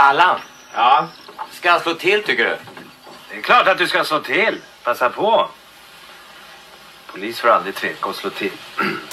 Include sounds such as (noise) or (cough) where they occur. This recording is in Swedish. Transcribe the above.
Allan, Ja, ska jag slå till tycker du? det är klart att du ska slå till. Passa på. Polis får aldrig tveka att slå till. (clears throat)